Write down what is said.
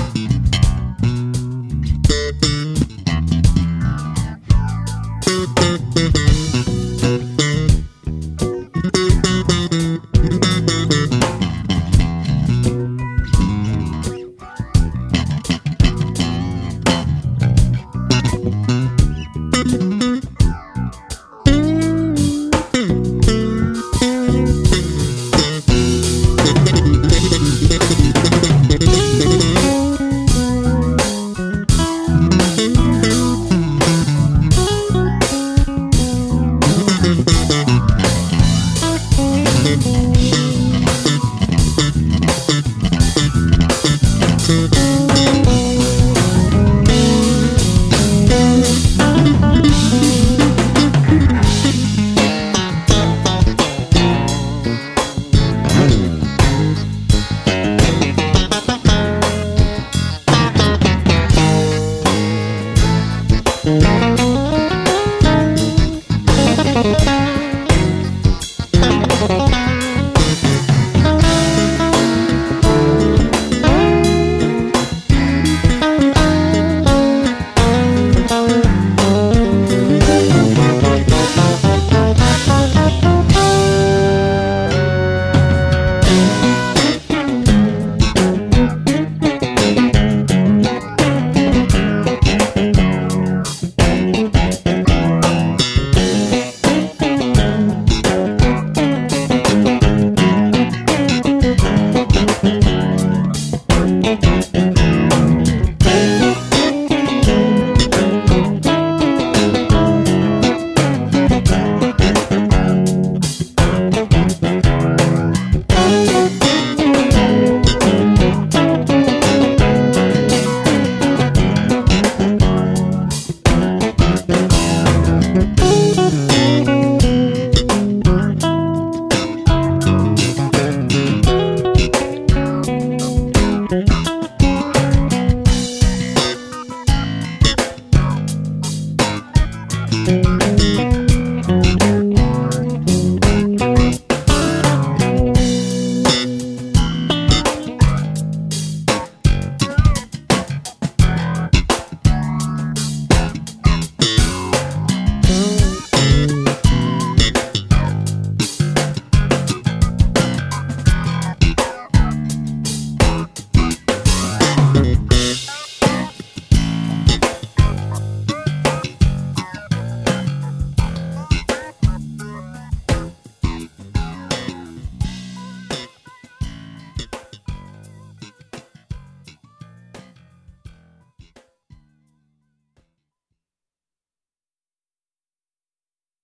Bye.